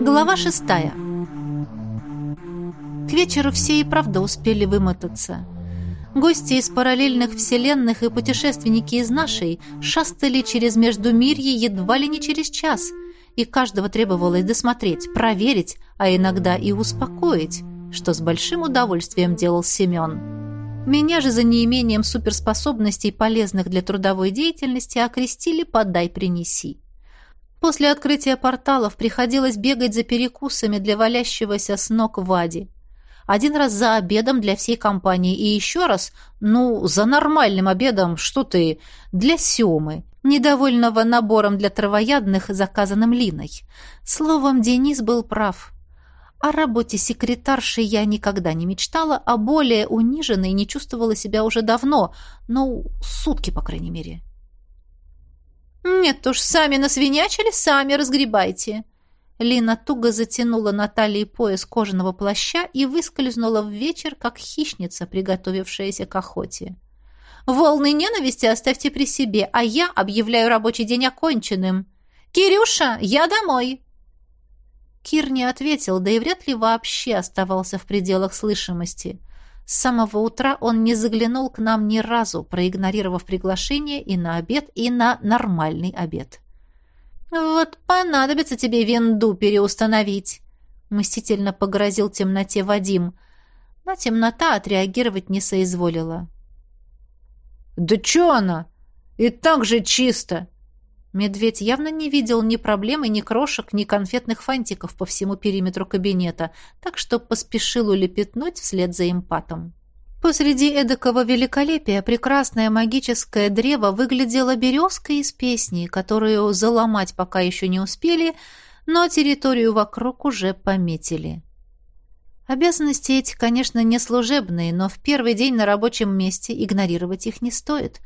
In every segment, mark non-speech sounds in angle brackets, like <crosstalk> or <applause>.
Глава шестая. К вечеру все и правда успели вымотаться. Гости из параллельных вселенных и путешественники из нашей шастали через Междумирье едва ли не через час, и каждого требовалось досмотреть, проверить, а иногда и успокоить, что с большим удовольствием делал Семен. Меня же за неимением суперспособностей, полезных для трудовой деятельности, окрестили «подай, принеси». После открытия порталов приходилось бегать за перекусами для валящегося с ног Вади. Один раз за обедом для всей компании и еще раз, ну, за нормальным обедом, что ты, для Семы, недовольного набором для травоядных, заказанным Линой. Словом, Денис был прав. О работе секретарши я никогда не мечтала, а более униженной не чувствовала себя уже давно, ну, сутки, по крайней мере. «Нет уж, сами насвинячили, сами разгребайте», Лина туго затянула на талии пояс кожаного плаща и выскользнула в вечер, как хищница, приготовившаяся к охоте. «Волны ненависти оставьте при себе, а я объявляю рабочий день оконченным. Кирюша, я домой!» Кир не ответил, да и вряд ли вообще оставался в пределах слышимости. С самого утра он не заглянул к нам ни разу, проигнорировав приглашение и на обед, и на нормальный обед. «Вот понадобится тебе винду переустановить», — мстительно погрозил темноте Вадим. Но темнота отреагировать не соизволила. «Да чё она? И так же чисто!» Медведь явно не видел ни проблемы, ни крошек, ни конфетных фантиков по всему периметру кабинета, так что поспешил улепетнуть вслед за импатом. Посреди эдакого великолепия прекрасное магическое древо выглядело березкой из песни, которую заломать пока еще не успели, но территорию вокруг уже пометили. Обязанности эти, конечно, не служебные, но в первый день на рабочем месте игнорировать их не стоит.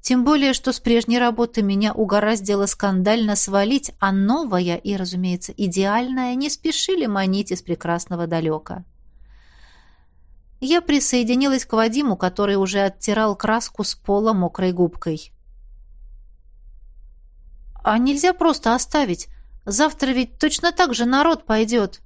Тем более, что с прежней работы меня угораздило скандально свалить, а новая и, разумеется, идеальная не спешили манить из прекрасного далека я присоединилась к Вадиму, который уже оттирал краску с пола мокрой губкой. «А нельзя просто оставить? Завтра ведь точно так же народ пойдет».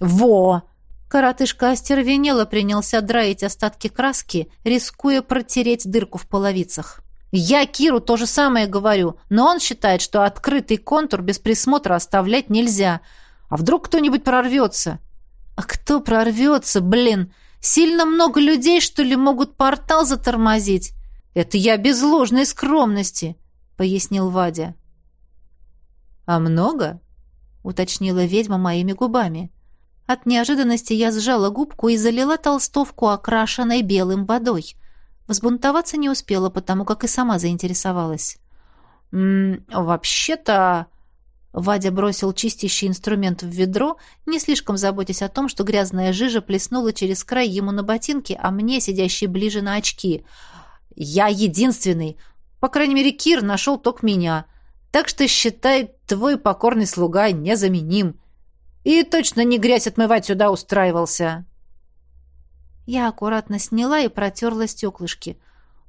«Во!» Коротышка остервенело принялся драить остатки краски, рискуя протереть дырку в половицах. «Я Киру то же самое говорю, но он считает, что открытый контур без присмотра оставлять нельзя. А вдруг кто-нибудь прорвется?» «А кто прорвется, блин? Сильно много людей, что ли, могут портал затормозить? Это я без ложной скромности, пояснил Вадя. А много? уточнила ведьма моими губами. От неожиданности я сжала губку и залила толстовку, окрашенной белым водой. Взбунтоваться не успела, потому как и сама заинтересовалась. «М -м, «Вообще-то...» Вадя бросил чистящий инструмент в ведро, не слишком заботясь о том, что грязная жижа плеснула через край ему на ботинки, а мне, сидящей ближе на очки. «Я единственный! По крайней мере, Кир нашел только меня. Так что, считай, твой покорный слуга незаменим. И точно не грязь отмывать сюда устраивался!» Я аккуратно сняла и протерла стеклышки.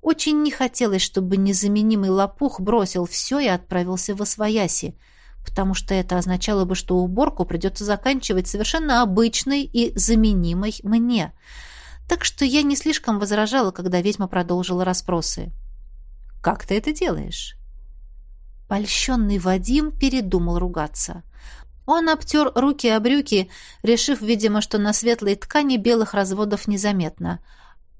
Очень не хотелось, чтобы незаменимый лопух бросил все и отправился в Освояси потому что это означало бы, что уборку придется заканчивать совершенно обычной и заменимой мне. Так что я не слишком возражала, когда ведьма продолжила расспросы. «Как ты это делаешь?» Польщенный Вадим передумал ругаться. Он обтер руки о брюки, решив, видимо, что на светлой ткани белых разводов незаметно —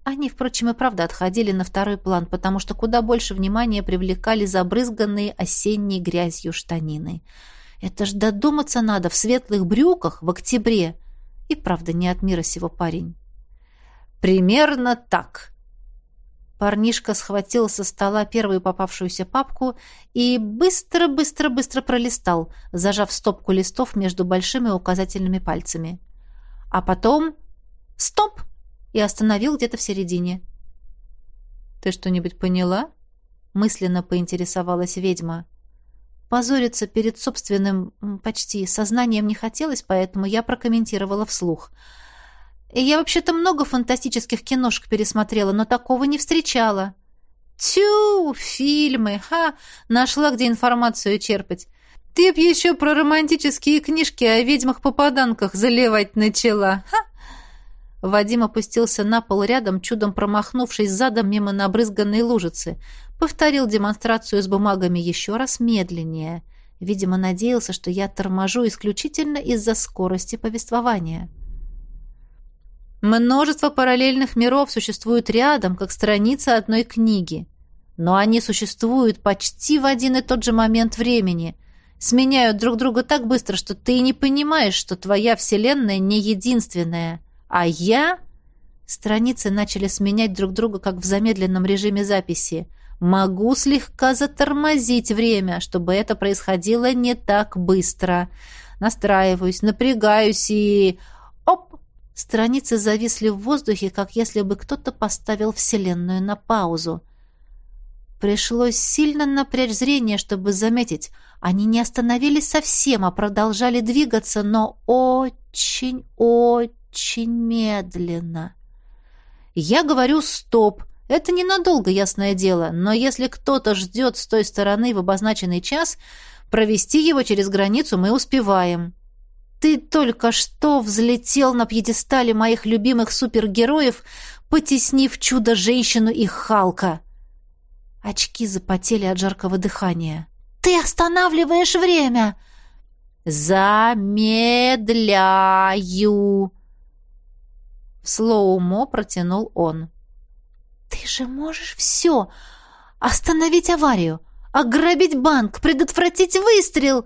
они, впрочем, и правда отходили на второй план, потому что куда больше внимания привлекали забрызганные осенней грязью штанины. Это ж додуматься надо в светлых брюках в октябре. И правда не от мира сего парень. Примерно так. Парнишка схватил со стола первую попавшуюся папку и быстро-быстро-быстро пролистал, зажав стопку листов между большими указательными пальцами. А потом... Стоп! и остановил где-то в середине. «Ты что-нибудь поняла?» — мысленно поинтересовалась ведьма. Позориться перед собственным, почти, сознанием не хотелось, поэтому я прокомментировала вслух. «Я вообще-то много фантастических киношек пересмотрела, но такого не встречала». «Тю! Фильмы! Ха! Нашла, где информацию черпать. Ты б еще про романтические книжки о ведьмах-попаданках заливать начала. Ха! Вадим опустился на пол рядом, чудом промахнувшись задом мимо набрызганной лужицы. Повторил демонстрацию с бумагами еще раз медленнее. Видимо, надеялся, что я торможу исключительно из-за скорости повествования. Множество параллельных миров существует рядом, как страница одной книги. Но они существуют почти в один и тот же момент времени. Сменяют друг друга так быстро, что ты не понимаешь, что твоя вселенная не единственная – а я... Страницы начали сменять друг друга, как в замедленном режиме записи. Могу слегка затормозить время, чтобы это происходило не так быстро. Настраиваюсь, напрягаюсь и... Страницы зависли в воздухе, как если бы кто-то поставил Вселенную на паузу. Пришлось сильно напрячь зрение, чтобы заметить. Они не остановились совсем, а продолжали двигаться, но очень-очень очень медленно. Я говорю «стоп». Это ненадолго, ясное дело, но если кто-то ждет с той стороны в обозначенный час, провести его через границу мы успеваем. Ты только что взлетел на пьедестале моих любимых супергероев, потеснив чудо-женщину и Халка. Очки запотели от жаркого дыхания. «Ты останавливаешь время!» «Замедляю!» В слоумо протянул он. «Ты же можешь все! Остановить аварию, ограбить банк, предотвратить выстрел!»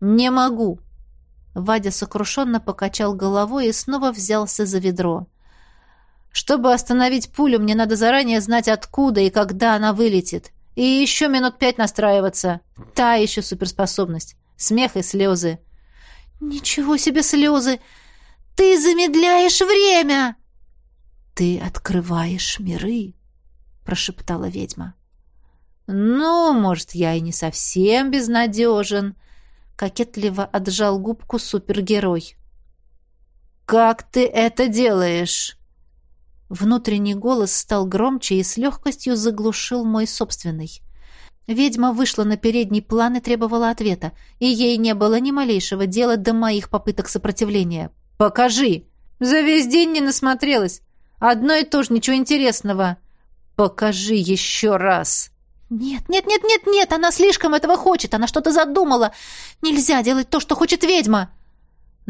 «Не могу!» Вадя сокрушенно покачал головой и снова взялся за ведро. «Чтобы остановить пулю, мне надо заранее знать, откуда и когда она вылетит. И еще минут пять настраиваться. Та еще суперспособность. Смех и слезы». «Ничего себе слезы! Ты замедляешь время!» «Ты открываешь миры», — прошептала ведьма. «Ну, может, я и не совсем безнадежен», — кокетливо отжал губку супергерой. «Как ты это делаешь?» Внутренний голос стал громче и с легкостью заглушил мой собственный. Ведьма вышла на передний план и требовала ответа, и ей не было ни малейшего дела до моих попыток сопротивления. «Покажи!» «За весь день не насмотрелась. Одно и то же, ничего интересного». «Покажи еще раз!» «Нет, нет, нет, нет, нет, она слишком этого хочет, она что-то задумала. Нельзя делать то, что хочет ведьма».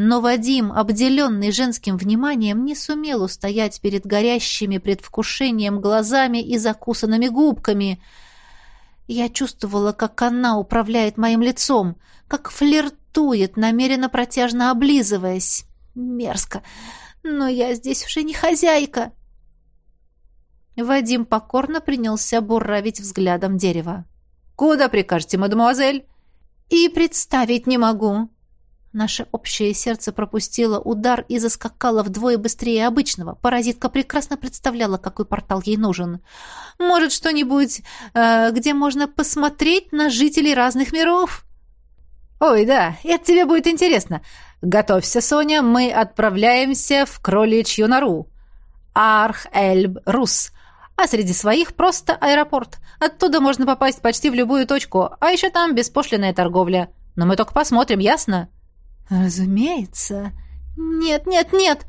Но Вадим, обделенный женским вниманием, не сумел устоять перед горящими предвкушением глазами и закусанными губками. Я чувствовала, как она управляет моим лицом, как флиртует, намеренно протяжно облизываясь. Мерзко. Но я здесь уже не хозяйка. Вадим покорно принялся буравить взглядом дерево. «Куда прикажете, мадемуазель?» «И представить не могу». Наше общее сердце пропустило удар и заскакало вдвое быстрее обычного. Паразитка прекрасно представляла, какой портал ей нужен. «Может, что-нибудь, э, где можно посмотреть на жителей разных миров?» «Ой, да, это тебе будет интересно. Готовься, Соня, мы отправляемся в кроличью нору. Арх-Эльб-Рус. А среди своих просто аэропорт. Оттуда можно попасть почти в любую точку, а еще там беспошлинная торговля. Но мы только посмотрим, ясно?» «Разумеется. Нет, нет, нет!»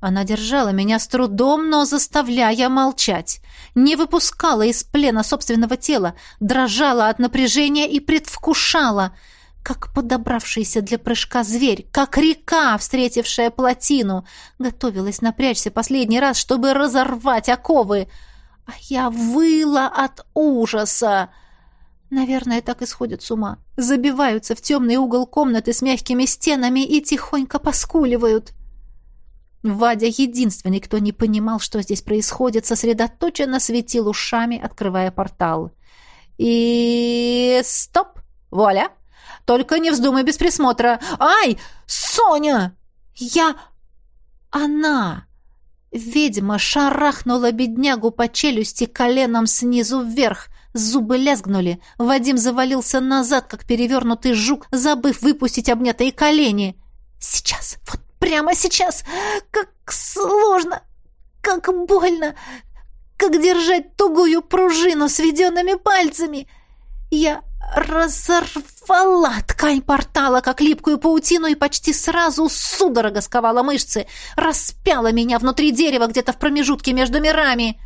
Она держала меня с трудом, но заставляя молчать. Не выпускала из плена собственного тела, дрожала от напряжения и предвкушала — как подобравшийся для прыжка зверь, как река, встретившая плотину, готовилась напрячься последний раз, чтобы разорвать оковы. А я выла от ужаса. Наверное, так и сходят с ума. Забиваются в темный угол комнаты с мягкими стенами и тихонько поскуливают. Вадя, единственный, кто не понимал, что здесь происходит, сосредоточенно светил ушами, открывая портал. И... стоп! Вуаля! Только не вздумай без присмотра. Ай, Соня! Я... Она... Ведьма шарахнула беднягу по челюсти коленом снизу вверх. Зубы лязгнули. Вадим завалился назад, как перевернутый жук, забыв выпустить обнятые колени. «Сейчас! Вот прямо сейчас! Как сложно! Как больно! Как держать тугую пружину сведенными пальцами!» Я разорвала ткань портала, как липкую паутину, и почти сразу судорога сковала мышцы, распяла меня внутри дерева где-то в промежутке между мирами.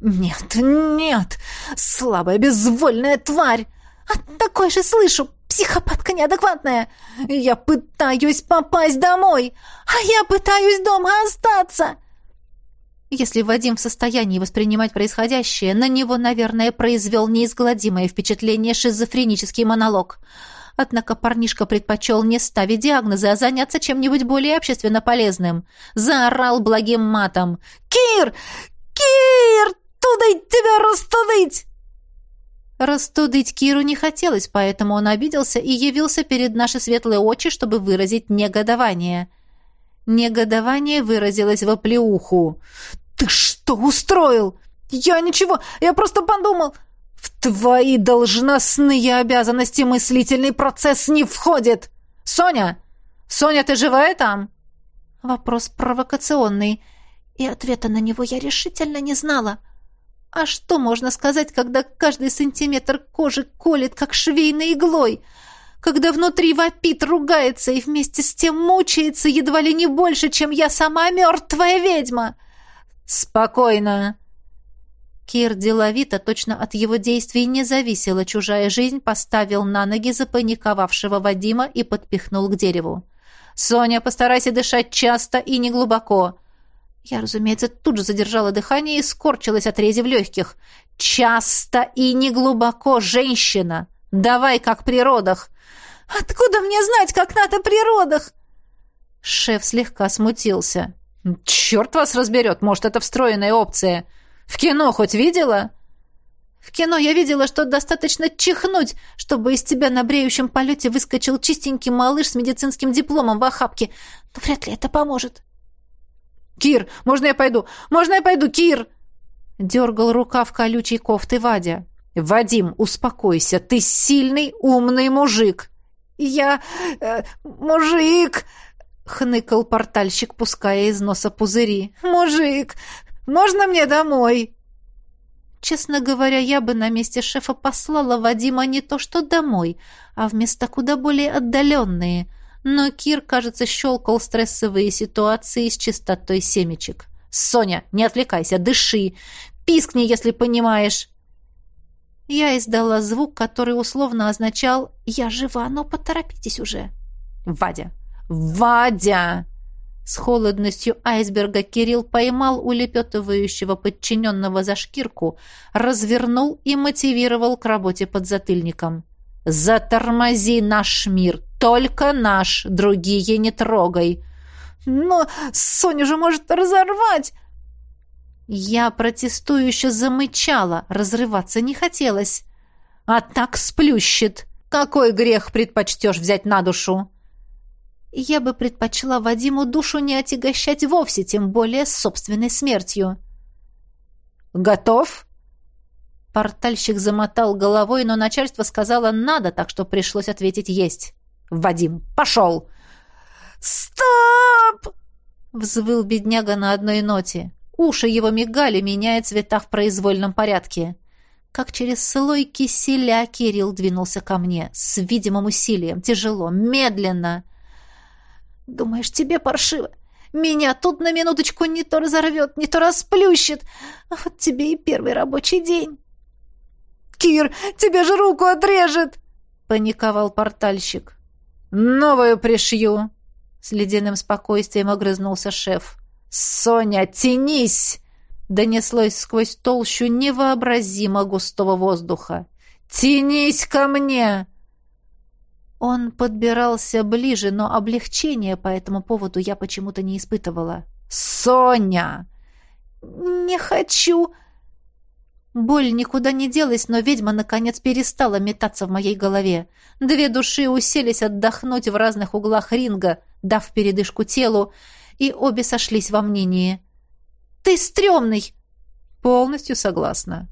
Нет, нет, слабая безвольная тварь! От такой же слышу, психопатка неадекватная! Я пытаюсь попасть домой, а я пытаюсь дома остаться!» Если Вадим в состоянии воспринимать происходящее, на него, наверное, произвел неизгладимое впечатление шизофренический монолог. Однако парнишка предпочел не ставить диагнозы, а заняться чем-нибудь более общественно полезным. Заорал благим матом. «Кир! Кир! Тудыть тебя растудыть!» Растудить Киру не хотелось, поэтому он обиделся и явился перед наши светлые очи, чтобы выразить негодование. Негодование выразилось в оплеуху. «Ты что устроил? Я ничего, я просто подумал...» «В твои должностные обязанности мыслительный процесс не входит! Соня! Соня, ты живая там?» Вопрос провокационный, и ответа на него я решительно не знала. А что можно сказать, когда каждый сантиметр кожи колет, как швейной иглой? Когда внутри вопит, ругается и вместе с тем мучается едва ли не больше, чем я сама мертвая ведьма?» «Спокойно!» Кир деловито, точно от его действий не зависела чужая жизнь, поставил на ноги запаниковавшего Вадима и подпихнул к дереву. «Соня, постарайся дышать часто и неглубоко!» Я, разумеется, тут же задержала дыхание и скорчилась от рези в легких. «Часто и неглубоко, женщина! Давай, как при родах!» «Откуда мне знать, как надо при родах?» Шеф слегка смутился. «Черт вас разберет, может, это встроенная опция. В кино хоть видела?» «В кино я видела, что достаточно чихнуть, чтобы из тебя на бреющем полете выскочил чистенький малыш с медицинским дипломом в охапке. Но вряд ли это поможет». «Кир, можно я пойду? Можно я пойду, Кир?» Дергал рука в колючей кофты Вадя. «Вадим, успокойся, ты сильный, умный мужик». «Я... Э, мужик...» — хныкал портальщик, пуская из носа пузыри. «Мужик, можно мне домой?» Честно говоря, я бы на месте шефа послала Вадима не то что домой, а в места куда более отдаленные. Но Кир, кажется, щелкал стрессовые ситуации с чистотой семечек. «Соня, не отвлекайся, дыши! Пискни, если понимаешь!» Я издала звук, который условно означал «Я жива, но поторопитесь уже!» «Вадя, «Вадя!» С холодностью айсберга Кирилл поймал улепетывающего подчиненного за шкирку, развернул и мотивировал к работе под затыльником. «Затормози наш мир! Только наш! Другие не трогай!» «Но Соня же может разорвать!» Я протестующе замычала, разрываться не хотелось. «А так сплющит! Какой грех предпочтешь взять на душу?» Я бы предпочла Вадиму душу не отягощать вовсе, тем более с собственной смертью. «Готов?» Портальщик замотал головой, но начальство сказало «надо», так что пришлось ответить «есть». «Вадим, пошел!» «Стоп!» — взвыл бедняга на одной ноте. Уши его мигали, меняя цвета в произвольном порядке. Как через слой киселя Кирилл двинулся ко мне, с видимым усилием, тяжело, медленно — Думаешь, тебе паршиво? Меня тут на минуточку не то разорвет, не то расплющит. А вот тебе и первый рабочий день. «Кир, тебе же руку отрежет!» — паниковал портальщик. «Новую пришью!» — с ледяным спокойствием огрызнулся шеф. «Соня, тянись!» — донеслось сквозь толщу невообразимо густого воздуха. «Тянись ко мне!» Он подбирался ближе, но облегчения по этому поводу я почему-то не испытывала. «Соня!» «Не хочу!» Боль никуда не делась, но ведьма наконец перестала метаться в моей голове. Две души уселись отдохнуть в разных углах ринга, дав передышку телу, и обе сошлись во мнении. «Ты стрёмный!» «Полностью согласна».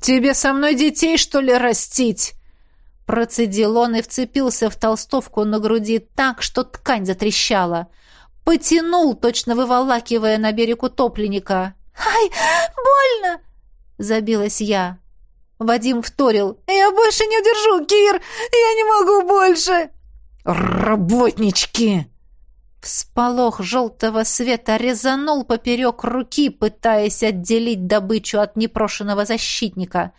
«Тебе со мной детей, что ли, растить?» Процедил он и вцепился в толстовку на груди так, что ткань затрещала. Потянул, точно выволакивая на берег утопленника. «Ай, больно!» — забилась я. Вадим вторил. «Я больше не держу, Кир! Я не могу больше!» «Работнички!» Всполох желтого света резанул поперек руки, пытаясь отделить добычу от непрошенного защитника.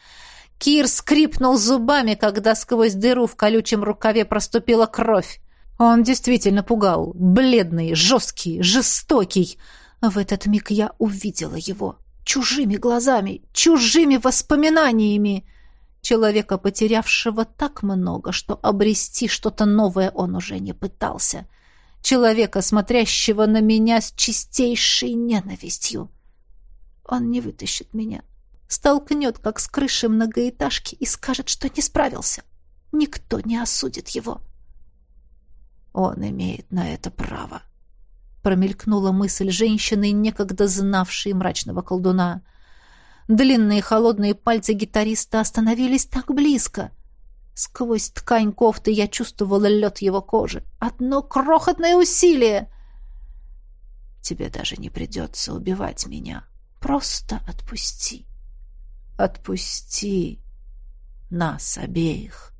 Кир скрипнул зубами, когда сквозь дыру в колючем рукаве проступила кровь. Он действительно пугал. Бледный, жесткий, жестокий. В этот миг я увидела его чужими глазами, чужими воспоминаниями. Человека, потерявшего так много, что обрести что-то новое он уже не пытался. Человека, смотрящего на меня с чистейшей ненавистью. Он не вытащит меня. Столкнет, как с крыши многоэтажки, и скажет, что не справился. Никто не осудит его. Он имеет на это право промелькнула мысль женщины, некогда знавшей мрачного колдуна. Длинные холодные пальцы гитариста остановились так близко. Сквозь ткань кофты я чувствовала лед его кожи. Одно крохотное усилие. Тебе даже не придется убивать меня. Просто отпусти. Отпусти нас обеих.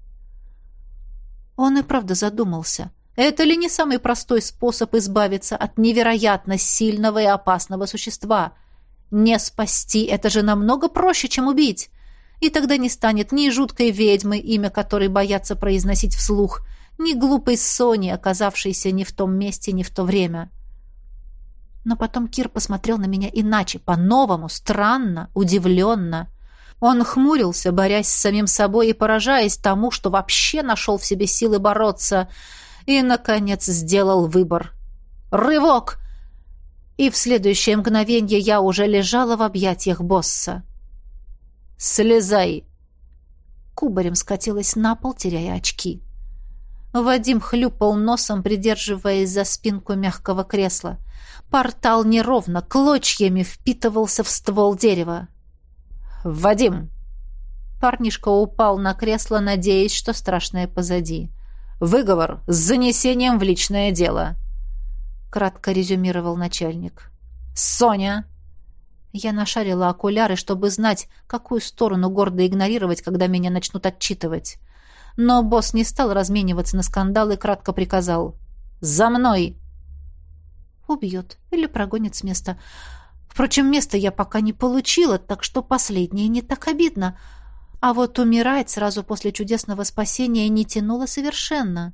Он и правда задумался. Это ли не самый простой способ избавиться от невероятно сильного и опасного существа? Не спасти — это же намного проще, чем убить. И тогда не станет ни жуткой ведьмы, имя которой боятся произносить вслух, ни глупой Сони, оказавшейся не в том месте, не в то время. Но потом Кир посмотрел на меня иначе, по-новому, странно, удивленно. Он хмурился, борясь с самим собой и поражаясь тому, что вообще нашел в себе силы бороться — и, наконец, сделал выбор. «Рывок!» И в следующее мгновение я уже лежала в объятиях босса. «Слезай!» Кубарем скатилась на пол, теряя очки. Вадим хлюпал носом, придерживаясь за спинку мягкого кресла. Портал неровно, клочьями впитывался в ствол дерева. «Вадим!» Парнишка упал на кресло, надеясь, что страшное позади. Выговор с занесением в личное дело», — кратко резюмировал начальник. «Соня!» Я нашарила окуляры, чтобы знать, какую сторону гордо игнорировать, когда меня начнут отчитывать. Но босс не стал размениваться на скандал и кратко приказал. «За мной!» Убьет или прогонит с места. Впрочем, место я пока не получила, так что последнее не так обидно — а вот умирать сразу после чудесного спасения не тянуло совершенно.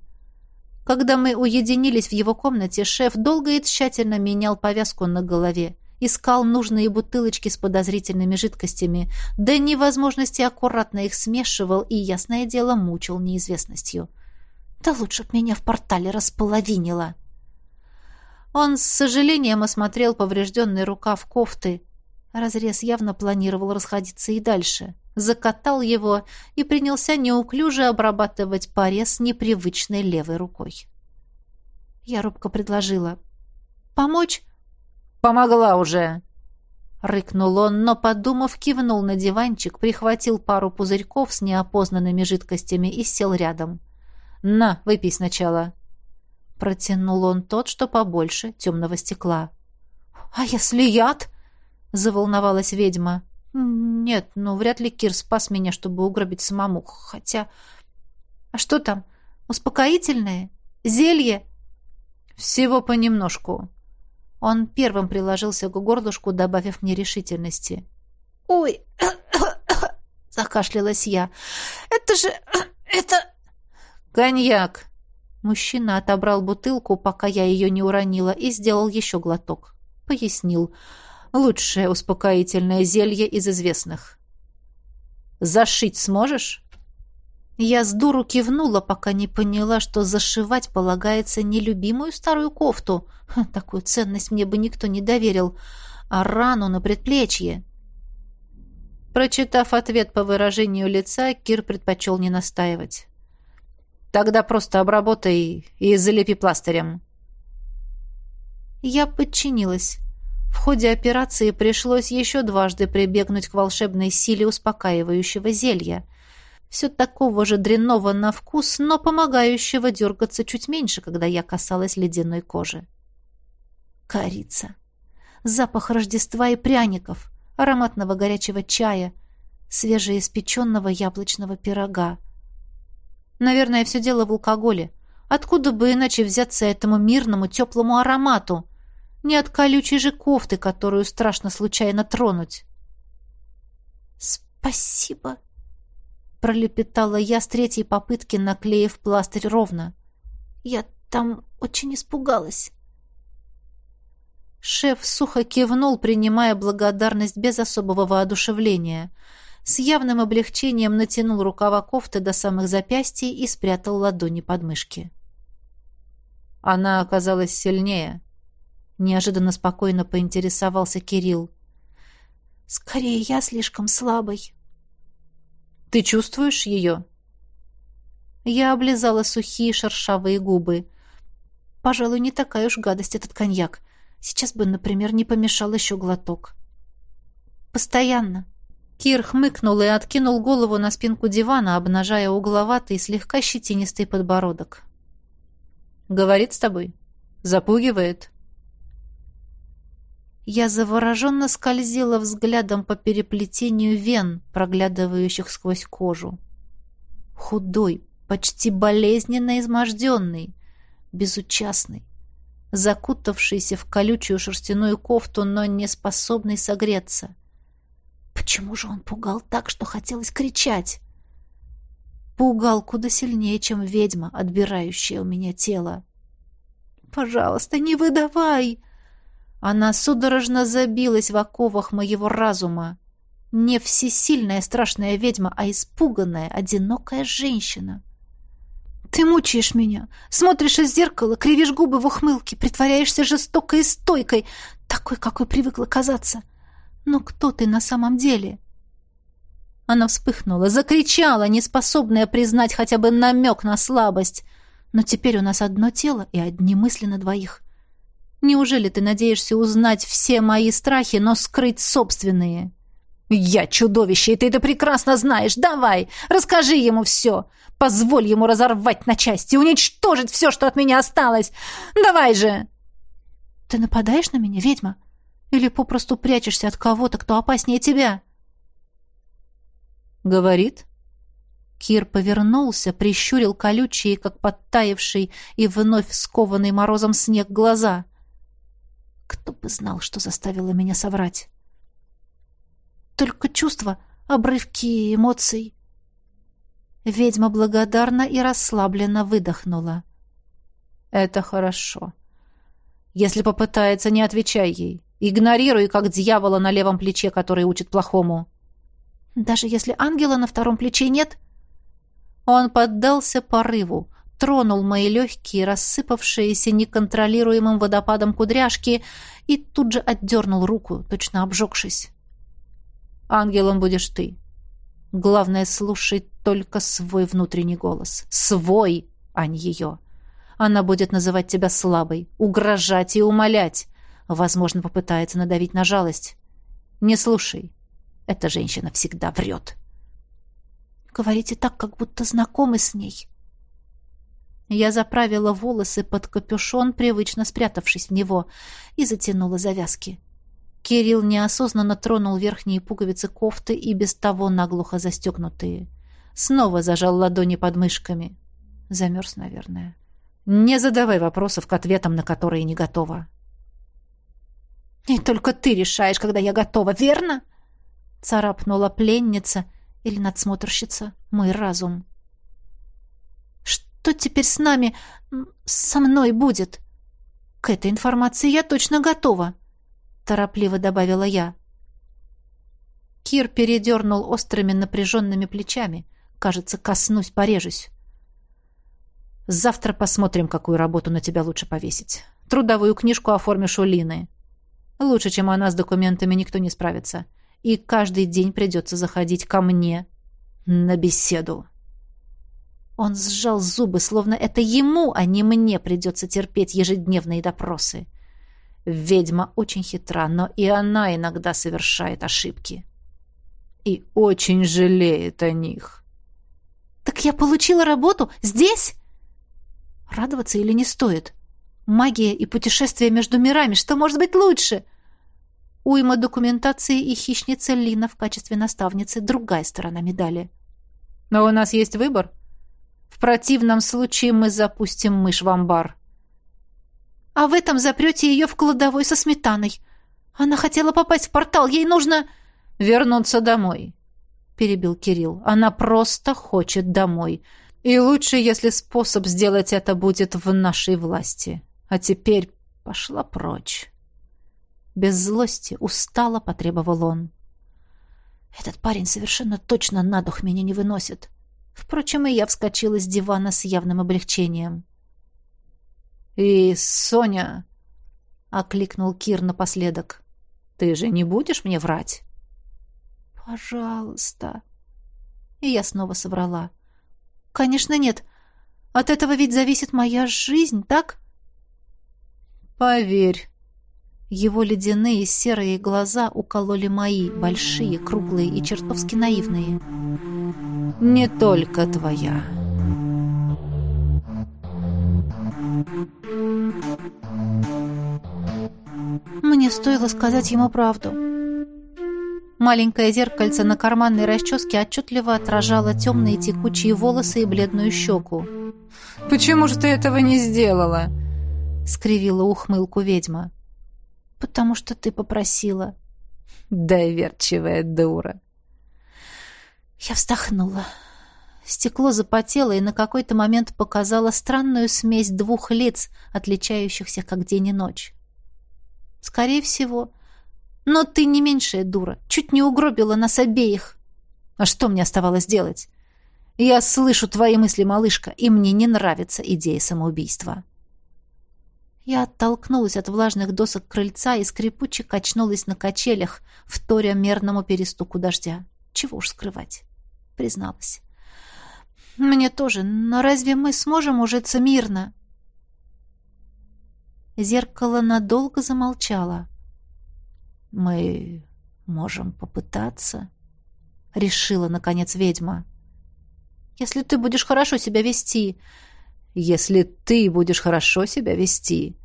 Когда мы уединились в его комнате, шеф долго и тщательно менял повязку на голове, искал нужные бутылочки с подозрительными жидкостями, до невозможности аккуратно их смешивал и, ясное дело, мучил неизвестностью. Да лучше б меня в портале располовинило. Он с сожалением осмотрел поврежденный рукав кофты. Разрез явно планировал расходиться и дальше. — закатал его и принялся неуклюже обрабатывать порез непривычной левой рукой. Я робко предложила. «Помочь?» «Помогла уже!» Рыкнул он, но, подумав, кивнул на диванчик, прихватил пару пузырьков с неопознанными жидкостями и сел рядом. «На, выпей сначала!» Протянул он тот, что побольше, темного стекла. «А если яд?» — заволновалась ведьма. «Нет, ну вряд ли Кир спас меня, чтобы угробить самому. Хотя... А что там? Успокоительное? Зелье?» «Всего понемножку». Он первым приложился к горлышку, добавив мне решительности. «Ой!» <coughs> — закашлялась я. «Это же... <coughs> это...» «Коньяк!» Мужчина отобрал бутылку, пока я ее не уронила, и сделал еще глоток. Пояснил. Лучшее успокоительное зелье из известных. Зашить сможешь? Я с дуру кивнула, пока не поняла, что зашивать полагается не любимую старую кофту. Такую ценность мне бы никто не доверил, а рану на предплечье. Прочитав ответ по выражению лица, Кир предпочел не настаивать. «Тогда просто обработай и залепи пластырем». Я подчинилась. В ходе операции пришлось еще дважды прибегнуть к волшебной силе успокаивающего зелья. Все такого же дрянного на вкус, но помогающего дергаться чуть меньше, когда я касалась ледяной кожи. Корица. Запах Рождества и пряников, ароматного горячего чая, свежеиспеченного яблочного пирога. Наверное, все дело в алкоголе. Откуда бы иначе взяться этому мирному теплому аромату? Не от колючей же кофты, которую страшно случайно тронуть. «Спасибо», — пролепетала я с третьей попытки, наклеив пластырь ровно. «Я там очень испугалась». Шеф сухо кивнул, принимая благодарность без особого воодушевления. С явным облегчением натянул рукава кофты до самых запястий и спрятал ладони под мышки. Она оказалась сильнее. Неожиданно спокойно поинтересовался Кирилл. «Скорее, я слишком слабый». «Ты чувствуешь ее?» Я облизала сухие шершавые губы. «Пожалуй, не такая уж гадость этот коньяк. Сейчас бы, например, не помешал еще глоток. Постоянно. Кир хмыкнул и откинул голову на спинку дивана, обнажая угловатый, слегка щетинистый подбородок. «Говорит с тобой? Запугивает?» Я завороженно скользила взглядом по переплетению вен, проглядывающих сквозь кожу. Худой, почти болезненно изможденный, безучастный закутавшийся в колючую шерстяную кофту, но не способный согреться. Почему же он пугал так, что хотелось кричать? Пугал куда сильнее, чем ведьма, отбирающая у меня тело. «Пожалуйста, не выдавай!» Она судорожно забилась в оковах моего разума. Не всесильная страшная ведьма, а испуганная, одинокая женщина. Ты мучаешь меня. Смотришь из зеркала, кривишь губы в ухмылке, притворяешься жестокой и стойкой, такой, какой привыкла казаться. Но кто ты на самом деле? Она вспыхнула, закричала, неспособная признать хотя бы намек на слабость. Но теперь у нас одно тело и одни мысли на двоих. Неужели ты надеешься узнать все мои страхи, но скрыть собственные?» «Я чудовище, и ты это прекрасно знаешь. Давай, расскажи ему все. Позволь ему разорвать на части, уничтожить все, что от меня осталось. Давай же!» «Ты нападаешь на меня, ведьма? Или попросту прячешься от кого-то, кто опаснее тебя?» «Говорит?» Кир повернулся, прищурил колючие, как подтаявший и вновь скованный морозом снег глаза. «Кто бы знал, что заставило меня соврать?» только чувства, обрывки эмоций. Ведьма благодарна и расслабленно выдохнула. «Это хорошо. Если попытается, не отвечай ей. Игнорируй, как дьявола на левом плече, который учит плохому». «Даже если ангела на втором плече нет?» Он поддался порыву, тронул мои легкие, рассыпавшиеся неконтролируемым водопадом кудряшки и тут же отдернул руку, точно обжегшись. Ангелом будешь ты. Главное, слушай только свой внутренний голос. Свой, а не ее. Она будет называть тебя слабой, угрожать и умолять. Возможно, попытается надавить на жалость. Не слушай. Эта женщина всегда врет. Говорите так, как будто знакомы с ней. Я заправила волосы под капюшон, привычно спрятавшись в него, и затянула завязки. — Кирилл неосознанно тронул верхние пуговицы кофты и без того наглухо застегнутые. Снова зажал ладони под мышками. Замерз, наверное. «Не задавай вопросов к ответам, на которые не готова». «И только ты решаешь, когда я готова, верно?» Царапнула пленница или надсмотрщица мой разум. «Что теперь с нами, со мной будет?» «К этой информации я точно готова». — торопливо добавила я. Кир передернул острыми напряженными плечами. Кажется, коснусь, порежусь. Завтра посмотрим, какую работу на тебя лучше повесить. Трудовую книжку оформишь у Лины. Лучше, чем она с документами, никто не справится. И каждый день придется заходить ко мне на беседу. Он сжал зубы, словно это ему, а не мне придется терпеть ежедневные допросы. — Ведьма очень хитра, но и она иногда совершает ошибки. И очень жалеет о них. «Так я получила работу здесь?» Радоваться или не стоит? Магия и путешествие между мирами, что может быть лучше? Уйма документации и хищница Лина в качестве наставницы – другая сторона медали. Но у нас есть выбор. В противном случае мы запустим мышь в амбар. А в этом запрете ее в кладовой со сметаной. Она хотела попасть в портал, ей нужно... Вернуться домой, перебил Кирилл. Она просто хочет домой. И лучше, если способ сделать это будет в нашей власти. А теперь пошла прочь. Без злости, устало потребовал он. Этот парень совершенно точно на дух меня не выносит. Впрочем, и я вскочила с дивана с явным облегчением. «И Соня...» — окликнул Кир напоследок. «Ты же не будешь мне врать?» «Пожалуйста». И я снова соврала. «Конечно нет. От этого ведь зависит моя жизнь, так?» «Поверь». Его ледяные серые глаза укололи мои, большие, круглые и чертовски наивные. «Не только твоя». Мне стоило сказать ему правду. Маленькое зеркальце на карманной расческе отчетливо отражало темные текучие волосы и бледную щеку. «Почему же ты этого не сделала?» — скривила ухмылку ведьма. «Потому что ты попросила». «Доверчивая дура». Я вздохнула. Стекло запотело и на какой-то момент показало странную смесь двух лиц, отличающихся как день и ночь. Скорее всего. Но ты не меньшая дура. Чуть не угробила нас обеих. А что мне оставалось делать? Я слышу твои мысли, малышка, и мне не нравится идея самоубийства. Я оттолкнулась от влажных досок крыльца и скрипуче качнулась на качелях, вторя мерному перестуку дождя. Чего уж скрывать. Призналась. Мне тоже, но разве мы сможем ужиться мирно? Зеркало надолго замолчало. Мы можем попытаться, решила наконец ведьма. Если ты будешь хорошо себя вести, если ты будешь хорошо себя вести,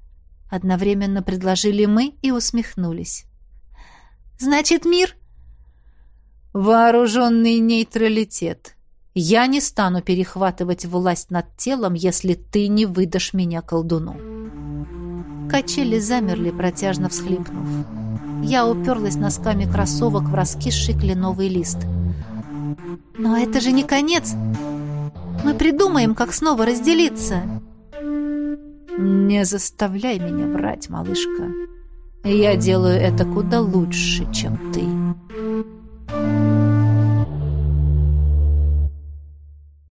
одновременно предложили мы и усмехнулись. Значит, мир вооруженный нейтралитет. Я не стану перехватывать власть над телом, если ты не выдашь меня колдуну. Качели замерли, протяжно всхлипнув. Я уперлась носками кроссовок в раскисший кленовый лист. «Но это же не конец! Мы придумаем, как снова разделиться. Не заставляй меня врать, малышка. Я делаю это куда лучше, чем ты.